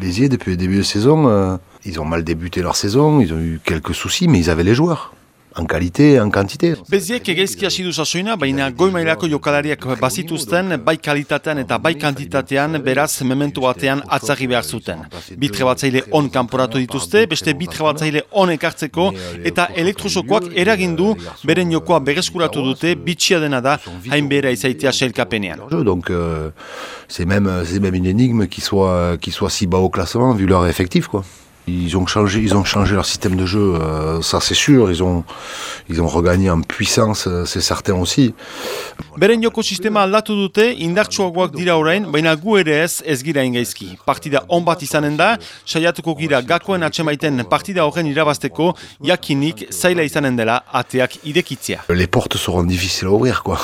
Béziers, depuis le début de saison, euh, ils ont mal débuté leur saison, ils ont eu quelques soucis, mais ils avaient les joueurs. En qualité, en quantité. Beziek egeizki hasi du sasoina, baina goi mailako jokalariak bazituzten, bai kalitatean eta bai kantitatean, beraz mementu batean atzari behar zuten. Bitre batzaile on kanporatu dituzte, beste bitre batzaile on ekartzeko, eta elektrosokoak eragindu beren jokoa bereskuratu dute, bitxia dena da, hain bera izaitea selkapenean. Donc euh, c'est même, même une énigme qu'ils soient, qu'ils soient si bas au classement, vu leur effectif. quoi. Ils ont changé, ils ont changé leur système de jeu, euh, ça c'est sûr. Ils ont, ils ont regagné en puissance, euh, c'est certain aussi. Beren joko sistema aldatu dute, indartsuagoak dira orain, baina gu ere ez ez gira ingaizki. Partida on bat izanen da, saiatuko gira gakoen atxemaiten partida horren irabazteko, jakinik zaila izanen dela ateak irekitzea. Les portes seront difficiles à ouvrir, quoi.